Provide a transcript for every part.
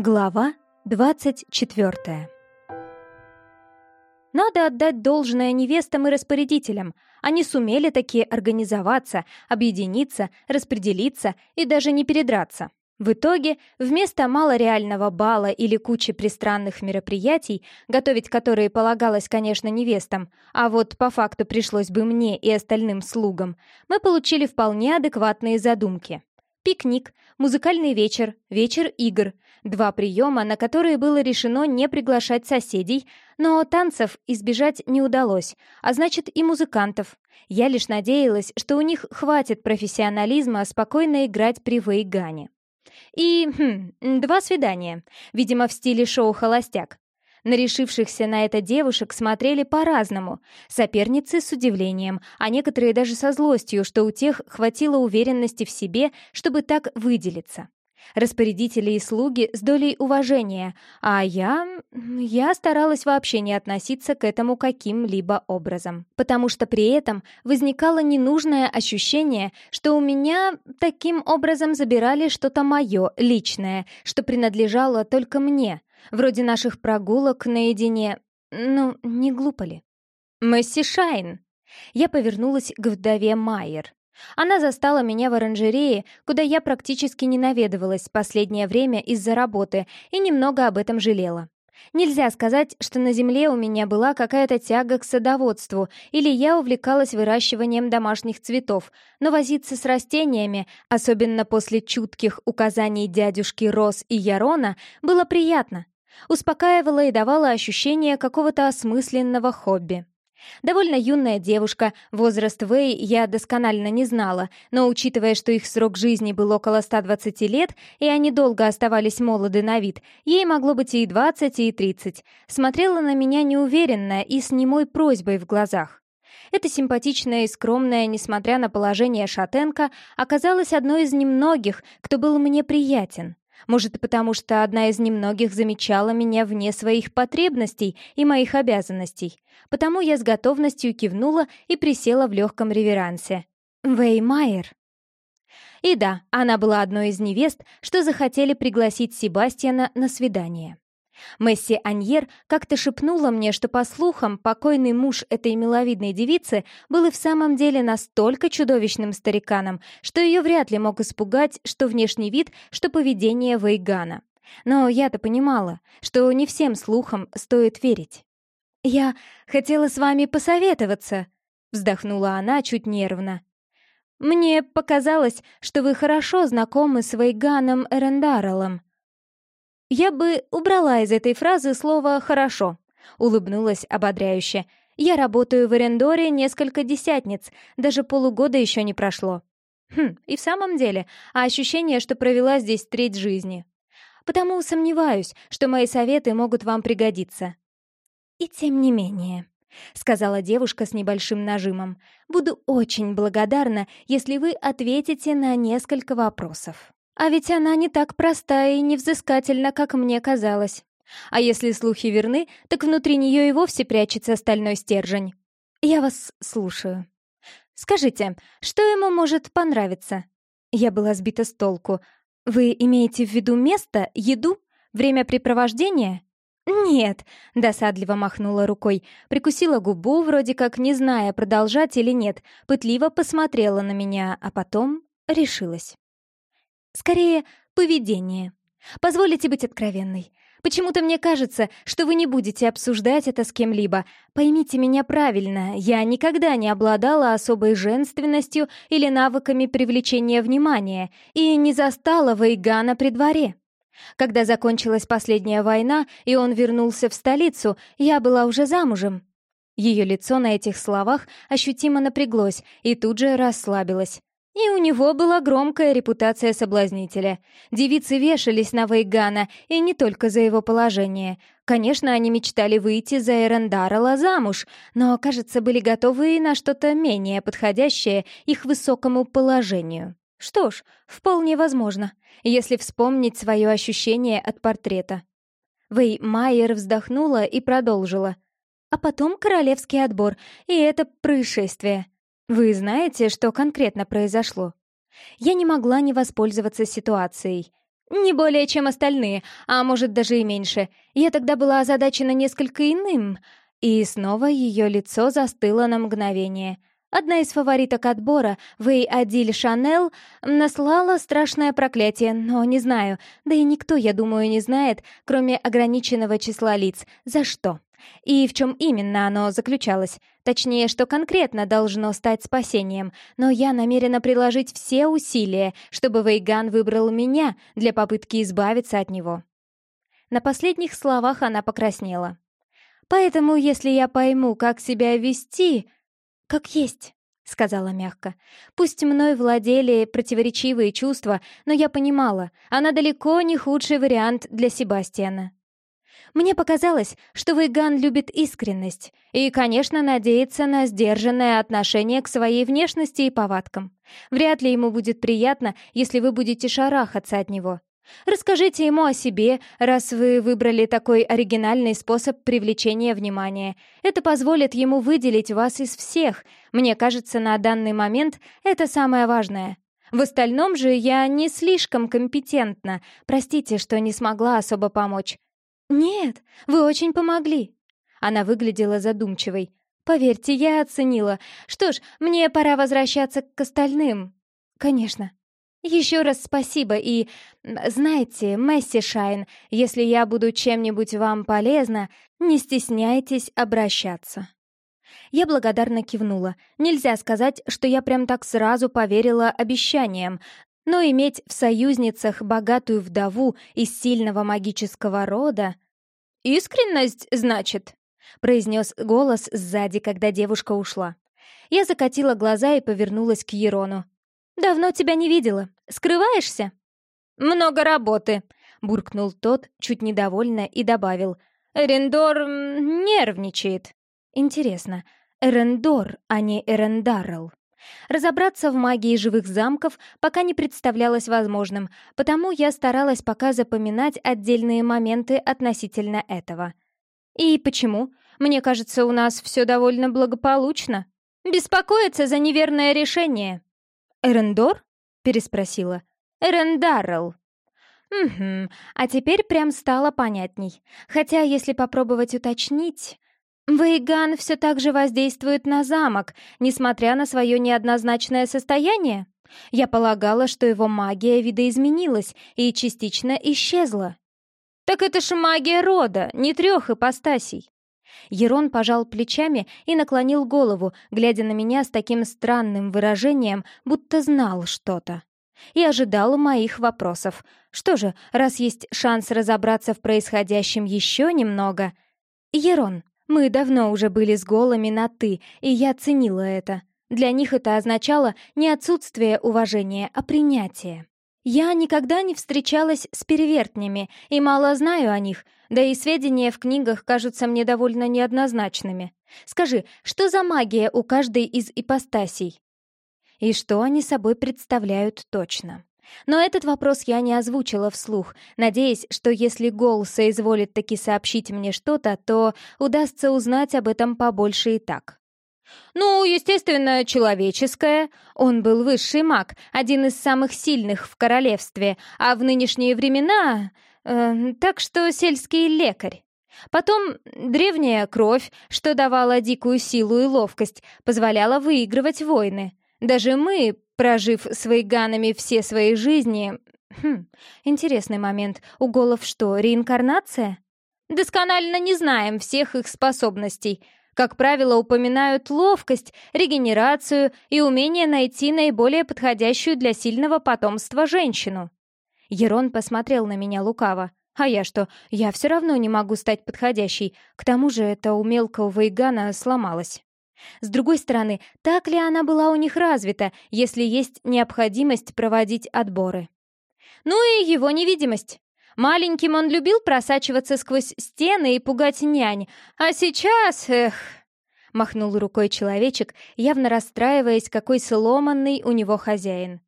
Глава 24 Надо отдать должное невестам и распорядителям. Они сумели такие организоваться, объединиться, распределиться и даже не передраться. В итоге, вместо малореального бала или кучи пристранных мероприятий, готовить которые полагалось, конечно, невестам, а вот по факту пришлось бы мне и остальным слугам, мы получили вполне адекватные задумки. Пикник, музыкальный вечер, вечер игр. Два приема, на которые было решено не приглашать соседей, но танцев избежать не удалось, а значит и музыкантов. Я лишь надеялась, что у них хватит профессионализма спокойно играть при Вейгане. И, хм, два свидания, видимо, в стиле шоу «Холостяк». На решившихся на это девушек смотрели по-разному. Соперницы с удивлением, а некоторые даже со злостью, что у тех хватило уверенности в себе, чтобы так выделиться. Распорядители и слуги с долей уважения, а я... я старалась вообще не относиться к этому каким-либо образом, потому что при этом возникало ненужное ощущение, что у меня таким образом забирали что-то мое, личное, что принадлежало только мне, Вроде наших прогулок наедине. Ну, не глупо ли? «Месси Шайн!» Я повернулась к вдове Майер. Она застала меня в оранжерее, куда я практически не наведывалась последнее время из-за работы и немного об этом жалела. Нельзя сказать, что на земле у меня была какая-то тяга к садоводству или я увлекалась выращиванием домашних цветов, но возиться с растениями, особенно после чутких указаний дядюшки Рос и Ярона, было приятно. Успокаивала и давала ощущение какого-то осмысленного хобби. Довольно юная девушка, возраст Вэй я досконально не знала, но учитывая, что их срок жизни был около 120 лет, и они долго оставались молоды на вид, ей могло быть и 20, и 30, смотрела на меня неуверенно и с немой просьбой в глазах. Эта симпатичная и скромная, несмотря на положение шатенка, оказалась одной из немногих, кто был мне приятен. Может, потому что одна из немногих замечала меня вне своих потребностей и моих обязанностей. Потому я с готовностью кивнула и присела в легком реверансе. «Вэй Майер». И да, она была одной из невест, что захотели пригласить Себастьяна на свидание. Месси Аньер как-то шепнула мне, что, по слухам, покойный муж этой миловидной девицы был и в самом деле настолько чудовищным стариканом, что ее вряд ли мог испугать что внешний вид, что поведение Вейгана. Но я-то понимала, что не всем слухам стоит верить. «Я хотела с вами посоветоваться», — вздохнула она чуть нервно. «Мне показалось, что вы хорошо знакомы с Вейганом Эрендарелом». «Я бы убрала из этой фразы слово «хорошо», — улыбнулась ободряюще. «Я работаю в Эрендоре несколько десятниц, даже полугода еще не прошло». Хм, и в самом деле, а ощущение, что провела здесь треть жизни. Потому сомневаюсь, что мои советы могут вам пригодиться. И тем не менее, — сказала девушка с небольшим нажимом, — буду очень благодарна, если вы ответите на несколько вопросов. А ведь она не так проста и невзыскательна, как мне казалось. А если слухи верны, так внутри нее и вовсе прячется стальной стержень. Я вас слушаю. Скажите, что ему может понравиться? Я была сбита с толку. Вы имеете в виду место, еду, времяпрепровождение? «Нет», — досадливо махнула рукой, прикусила губу, вроде как не зная, продолжать или нет, пытливо посмотрела на меня, а потом решилась. Скорее, поведение. Позволите быть откровенной. Почему-то мне кажется, что вы не будете обсуждать это с кем-либо. Поймите меня правильно, я никогда не обладала особой женственностью или навыками привлечения внимания и не застала Вейгана при дворе. Когда закончилась последняя война, и он вернулся в столицу, я была уже замужем. Ее лицо на этих словах ощутимо напряглось и тут же расслабилось. И у него была громкая репутация соблазнителя. Девицы вешались на Вейгана, и не только за его положение. Конечно, они мечтали выйти за Эрендарала замуж, но, кажется, были готовы и на что-то менее подходящее их высокому положению. Что ж, вполне возможно, если вспомнить свое ощущение от портрета. Вэй Майер вздохнула и продолжила. А потом королевский отбор, и это происшествие — «Вы знаете, что конкретно произошло?» Я не могла не воспользоваться ситуацией. Не более, чем остальные, а может, даже и меньше. Я тогда была озадачена несколько иным. И снова ее лицо застыло на мгновение. Одна из фавориток отбора, Вэй Адиль Шанел, наслала страшное проклятие, но не знаю, да и никто, я думаю, не знает, кроме ограниченного числа лиц, за что. И в чем именно оно заключалось. Точнее, что конкретно должно стать спасением. Но я намерена приложить все усилия, чтобы Вейган выбрал меня для попытки избавиться от него. На последних словах она покраснела. «Поэтому, если я пойму, как себя вести...» «Как есть», — сказала мягко. «Пусть мной владели противоречивые чувства, но я понимала, она далеко не худший вариант для Себастьяна. Мне показалось, что Вейган любит искренность и, конечно, надеется на сдержанное отношение к своей внешности и повадкам. Вряд ли ему будет приятно, если вы будете шарахаться от него. Расскажите ему о себе, раз вы выбрали такой оригинальный способ привлечения внимания. Это позволит ему выделить вас из всех. Мне кажется, на данный момент это самое важное. В остальном же я не слишком компетентна. Простите, что не смогла особо помочь. «Нет, вы очень помогли». Она выглядела задумчивой. «Поверьте, я оценила. Что ж, мне пора возвращаться к остальным». «Конечно». «Еще раз спасибо и... Знаете, Месси Шайн, если я буду чем-нибудь вам полезна, не стесняйтесь обращаться». Я благодарно кивнула. Нельзя сказать, что я прям так сразу поверила обещаниям, но иметь в союзницах богатую вдову из сильного магического рода... «Искренность, значит?» — произнес голос сзади, когда девушка ушла. Я закатила глаза и повернулась к Ерону. «Давно тебя не видела. Скрываешься?» «Много работы», — буркнул тот, чуть недовольно, и добавил. «Эрендор нервничает». «Интересно, Эрендор, а не Эрендаррел?» Разобраться в магии живых замков пока не представлялось возможным, потому я старалась пока запоминать отдельные моменты относительно этого. И почему? Мне кажется, у нас все довольно благополучно. Беспокоиться за неверное решение. «Эрендор?» — переспросила. «Эрендаррел». «Угу, а теперь прям стало понятней. Хотя, если попробовать уточнить...» Вейган все так же воздействует на замок, несмотря на свое неоднозначное состояние. Я полагала, что его магия видоизменилась и частично исчезла. «Так это ж магия рода, не трех ипостасей!» Ерон пожал плечами и наклонил голову, глядя на меня с таким странным выражением, будто знал что-то. И ожидал моих вопросов. Что же, раз есть шанс разобраться в происходящем еще немного... Ерон, мы давно уже были с голыми на «ты», и я ценила это. Для них это означало не отсутствие уважения, а принятие. Я никогда не встречалась с перевертнями и мало знаю о них, да и сведения в книгах кажутся мне довольно неоднозначными. Скажи, что за магия у каждой из ипостасей? И что они собой представляют точно? Но этот вопрос я не озвучила вслух, надеясь, что если Гол соизволит таки сообщить мне что-то, то удастся узнать об этом побольше и так. «Ну, естественно, человеческое. Он был высший маг, один из самых сильных в королевстве, а в нынешние времена... Э, так что сельский лекарь. Потом древняя кровь, что давала дикую силу и ловкость, позволяла выигрывать войны. Даже мы, прожив с вейганами все свои жизни... Хм, интересный момент. У голов что, реинкарнация? Досконально не знаем всех их способностей. Как правило, упоминают ловкость, регенерацию и умение найти наиболее подходящую для сильного потомства женщину. Ерон посмотрел на меня лукаво. А я что, я все равно не могу стать подходящей. К тому же это у мелкого Вейгана сломалось. С другой стороны, так ли она была у них развита, если есть необходимость проводить отборы? Ну и его невидимость. Маленьким он любил просачиваться сквозь стены и пугать нянь, а сейчас, эх... Махнул рукой человечек, явно расстраиваясь, какой сломанный у него хозяин.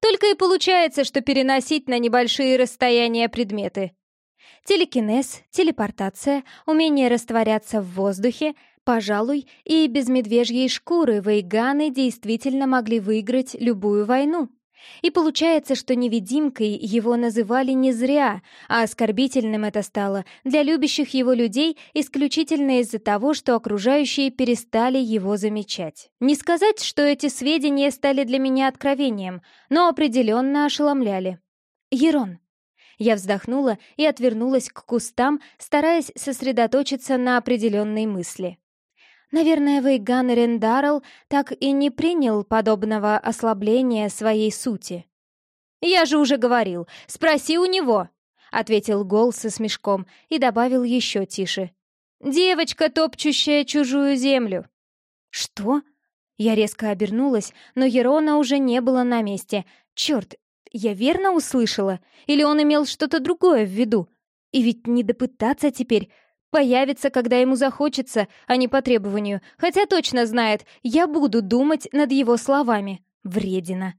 Только и получается, что переносить на небольшие расстояния предметы. Телекинез, телепортация, умение растворяться в воздухе — Пожалуй, и без медвежьей шкуры вейганы действительно могли выиграть любую войну. И получается, что невидимкой его называли не зря, а оскорбительным это стало для любящих его людей исключительно из-за того, что окружающие перестали его замечать. Не сказать, что эти сведения стали для меня откровением, но определенно ошеломляли. «Ерон». Я вздохнула и отвернулась к кустам, стараясь сосредоточиться на определенной мысли. Наверное, Вейган Рендарл так и не принял подобного ослабления своей сути. «Я же уже говорил, спроси у него!» — ответил Гол со смешком и добавил еще тише. «Девочка, топчущая чужую землю!» «Что?» Я резко обернулась, но Ерона уже не было на месте. Черт, я верно услышала? Или он имел что-то другое в виду? И ведь не допытаться теперь, Появится, когда ему захочется, а не по требованию. Хотя точно знает, я буду думать над его словами. Вредина.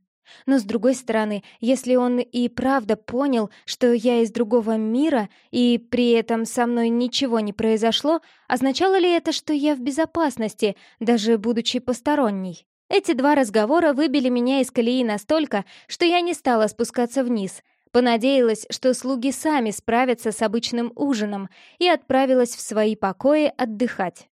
Но с другой стороны, если он и правда понял, что я из другого мира, и при этом со мной ничего не произошло, означало ли это, что я в безопасности, даже будучи посторонней? Эти два разговора выбили меня из колеи настолько, что я не стала спускаться вниз — Понадеялась, что слуги сами справятся с обычным ужином, и отправилась в свои покои отдыхать.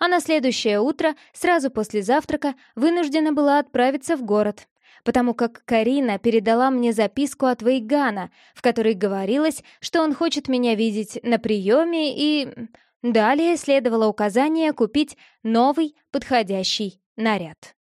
А на следующее утро, сразу после завтрака, вынуждена была отправиться в город, потому как Карина передала мне записку от Вейгана, в которой говорилось, что он хочет меня видеть на приеме и... Далее следовало указание купить новый подходящий наряд.